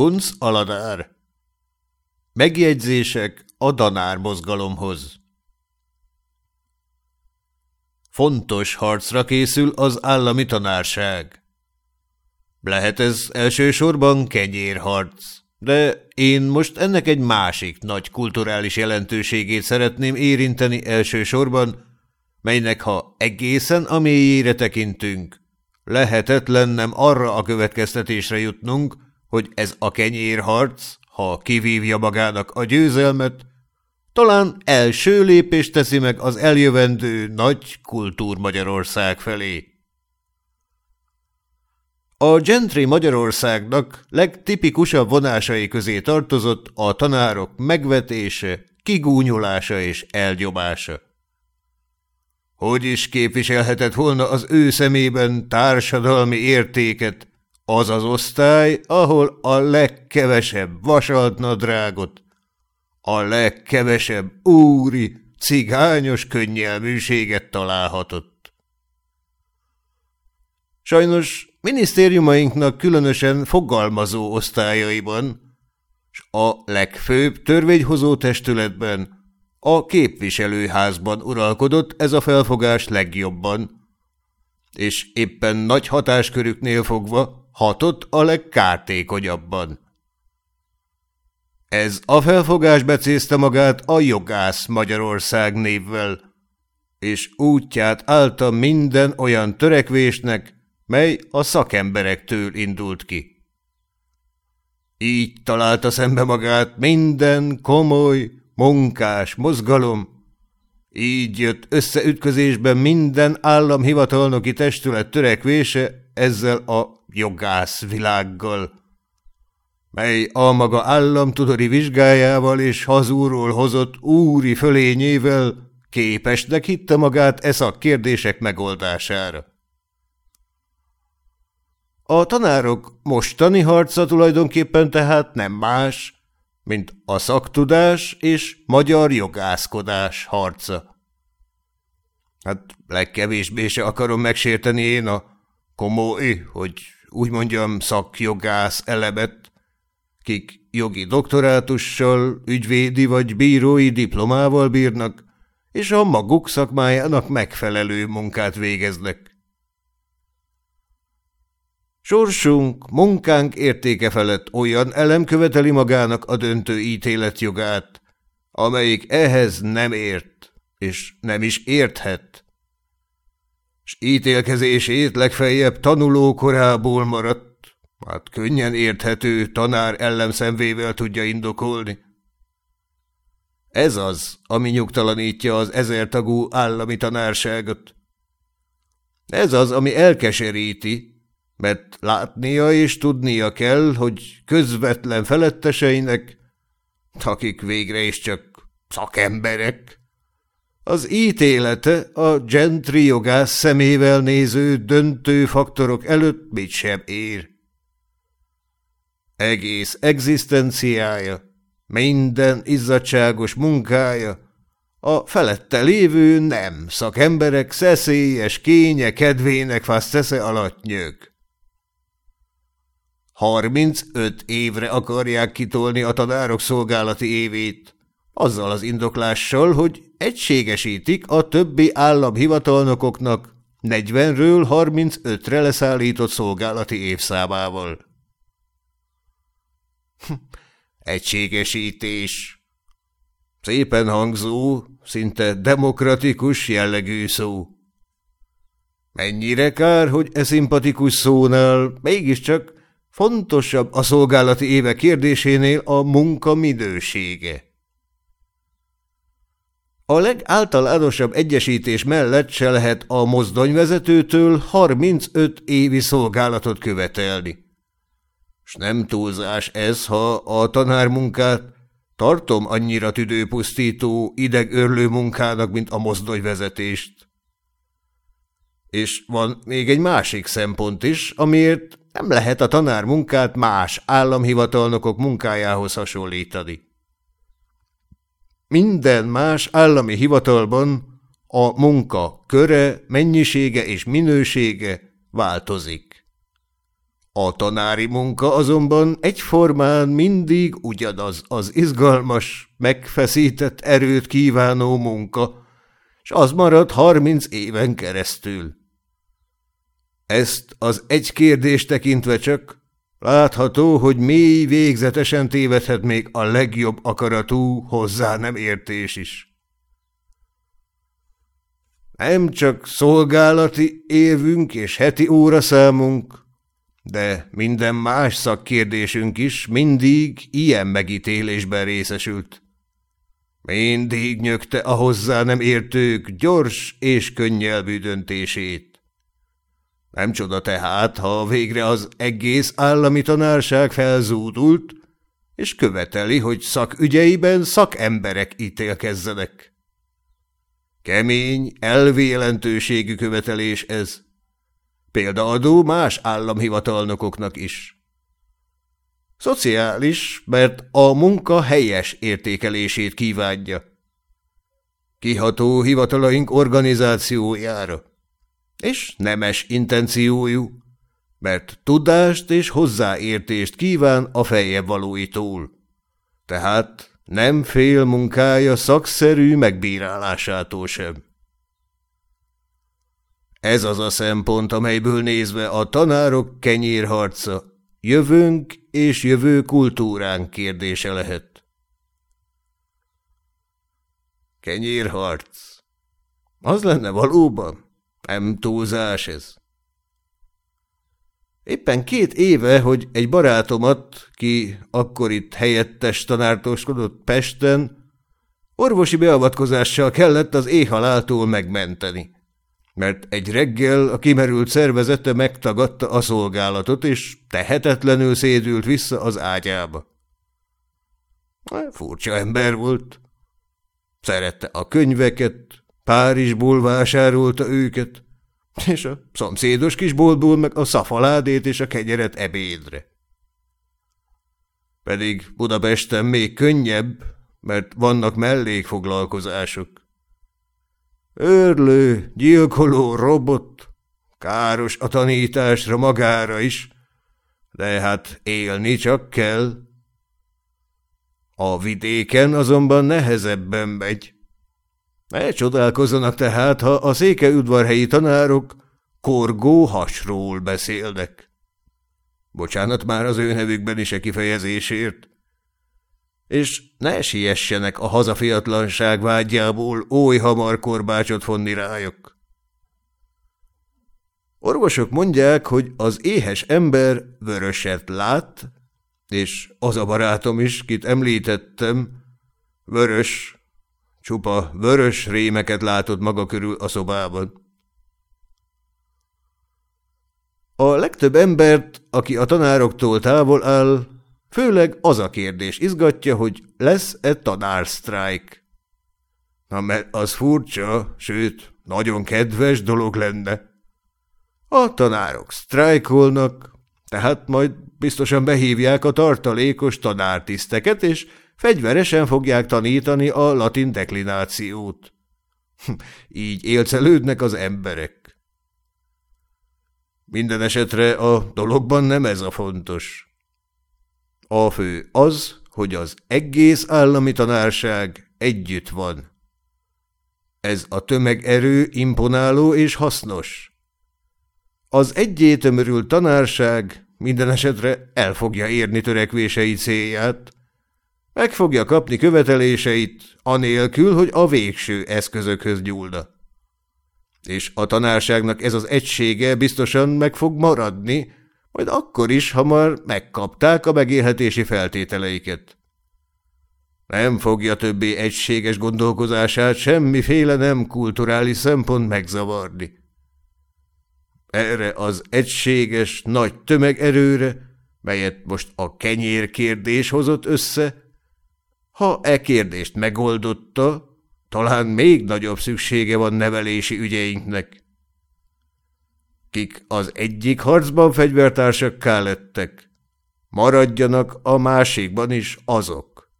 Kunc Aladár Megjegyzések a Danár mozgalomhoz Fontos harcra készül az állami tanárság. Lehet ez elsősorban kenyérharc, de én most ennek egy másik nagy kulturális jelentőségét szeretném érinteni elsősorban, melynek ha egészen a mélyére tekintünk, lehetetlen nem arra a következtetésre jutnunk, hogy ez a kenyérharc, ha kivívja magának a győzelmet, talán első lépést teszi meg az eljövendő nagy kultúr Magyarország felé. A gentry Magyarországnak legtipikusabb vonásai közé tartozott a tanárok megvetése, kigúnyolása és elgyobása. Hogy is képviselhetett volna az ő szemében társadalmi értéket, az az osztály, ahol a legkevesebb vasalt nadrágot, a legkevesebb úri, cigányos könnyelműséget találhatott. Sajnos minisztériumainknak különösen fogalmazó osztályaiban, s a legfőbb törvényhozó testületben, a képviselőházban uralkodott ez a felfogás legjobban, és éppen nagy hatáskörüknél fogva hatott a legkártékonyabban. Ez a felfogás becézte magát a jogász Magyarország névvel, és útját állta minden olyan törekvésnek, mely a szakemberektől indult ki. Így találta szembe magát minden komoly, munkás mozgalom, így jött összeütközésben minden államhivatalnoki testület törekvése ezzel a jogász világgal, mely a maga államtudori vizsgájával és hazúról hozott úri fölényével képesnek hitte magát e kérdések megoldására. A tanárok mostani harca tulajdonképpen tehát nem más, mint a szaktudás és magyar jogászkodás harca. Hát legkevésbé se akarom megsérteni én a komoly, hogy úgy mondjam szakjogász elebet, kik jogi doktorátussal, ügyvédi vagy bírói diplomával bírnak, és a maguk szakmájának megfelelő munkát végeznek. Sorsunk, munkánk értéke felett olyan elem követeli magának a döntő ítéletjogát, amelyik ehhez nem ért, és nem is érthet. S ítélkezését legfeljebb tanuló korából maradt, hát könnyen érthető tanár ellenszemvével tudja indokolni. Ez az, ami nyugtalanítja az ezertagú állami tanárságot. Ez az, ami elkeseríti, mert látnia és tudnia kell, hogy közvetlen feletteseinek, akik végre is csak szakemberek, az ítélete a gentri jogász szemével néző döntő faktorok előtt mit sem ér. Egész egzisztenciája, minden izzadságos munkája, a felette lévő nem szakemberek szeszélyes kénye kedvének fasztesze alatt nyög. 35 évre akarják kitolni a tanárok szolgálati évét, azzal az indoklással, hogy egységesítik a többi államhivatalnokoknak 40-ről 35-re leszállított szolgálati évszámával. Egységesítés. Szépen hangzó, szinte demokratikus jellegű szó. Mennyire kár, hogy e szimpatikus szónál mégiscsak Fontosabb a szolgálati éve kérdésénél a munka minősége. A legáltalánosabb egyesítés mellett se lehet a mozdonyvezetőtől 35 évi szolgálatot követelni. S nem túlzás ez, ha a tanármunkát tartom annyira tüdőpusztító, idegörlő munkának, mint a mozdonyvezetést. És van még egy másik szempont is, amiért nem lehet a tanár munkát más államhivatalnokok munkájához hasonlítani. Minden más állami hivatalban a munka köre, mennyisége és minősége változik. A tanári munka azonban egyformán mindig ugyanaz az izgalmas, megfeszített erőt kívánó munka, s az marad harminc éven keresztül. Ezt az egy kérdést tekintve csak látható, hogy mély végzetesen tévedhet még a legjobb akaratú hozzá nem értés is. Nem csak szolgálati évünk és heti óraszámunk, de minden más szakkérdésünk is mindig ilyen megítélésben részesült. Mindig nyögte a hozzá nem értők gyors és könnyelvű döntését. Nem csoda tehát, ha végre az egész állami tanárság felzúdult, és követeli, hogy szakügyeiben szakemberek ítélkezzenek. Kemény, elvélentőségű követelés ez. Példaadó más államhivatalnokoknak is. Szociális, mert a munka helyes értékelését kívánja. Kiható hivatalaink organizációjára. És nemes intenciójú, mert tudást és hozzáértést kíván a feljebb valóitól. Tehát nem fél munkája szakszerű megbírálásától sem. Ez az a szempont, amelyből nézve a tanárok kenyérharca, jövőnk és jövő kultúránk kérdése lehet. Kenyérharc. Az lenne valóban? Nem túlzás ez. Éppen két éve, hogy egy barátomat, ki akkor itt helyettes tanártoskodott Pesten, orvosi beavatkozással kellett az éhaláltól megmenteni mert egy reggel a kimerült szervezete megtagadta a szolgálatot, és tehetetlenül szédült vissza az ágyába. Furcsa ember volt. Szerette a könyveket, Párizsból vásárolta őket, és a szomszédos kis boltból meg a szafaládét és a kegyeret ebédre. Pedig Budapesten még könnyebb, mert vannak mellékfoglalkozások. Örlő, gyilkoló robot, káros a tanításra magára is, de hát élni csak kell. A vidéken azonban nehezebben megy. Ne csodálkozzanak tehát, ha a székeudvarhelyi tanárok korgó hasról beszélnek. Bocsánat már az ő nevükben is a kifejezésért és ne siessenek a hazafiatlanság vágyjából oly hamar korbácsot fonni rájuk. Orvosok mondják, hogy az éhes ember vöröset lát, és az a barátom is, kit említettem, vörös, csupa vörös rémeket látott maga körül a szobában. A legtöbb embert, aki a tanároktól távol áll, Főleg az a kérdés izgatja, hogy lesz-e tanársztrájk. Na, mert az furcsa, sőt, nagyon kedves dolog lenne. A tanárok sztrájkolnak, tehát majd biztosan behívják a tartalékos tanártiszteket, és fegyveresen fogják tanítani a latin deklinációt. Így élcelődnek az emberek. Minden esetre a dologban nem ez a fontos. A fő az, hogy az egész állami tanárság együtt van. Ez a tömegerő imponáló és hasznos. Az egyé tömörült tanárság minden esetre el fogja érni törekvései célját, meg fogja kapni követeléseit, anélkül, hogy a végső eszközökhöz gyúlna. És a tanárságnak ez az egysége biztosan meg fog maradni, majd akkor is, ha már megkapták a megélhetési feltételeiket. Nem fogja többé egységes gondolkozását semmiféle nem kulturális szempont megzavarni. Erre az egységes nagy tömegerőre, melyet most a kenyér kérdés hozott össze, ha e kérdést megoldotta, talán még nagyobb szüksége van nevelési ügyeinknek kik az egyik harcban fegyvertársakká lettek, maradjanak a másikban is azok.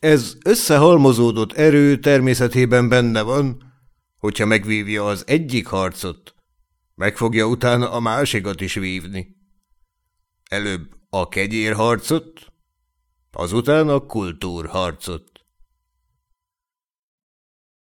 Ez összehalmozódott erő természetében benne van, hogyha megvívja az egyik harcot, Meg fogja utána a másikat is vívni. Előbb a kegyérharcot, azután a kultúrharcot.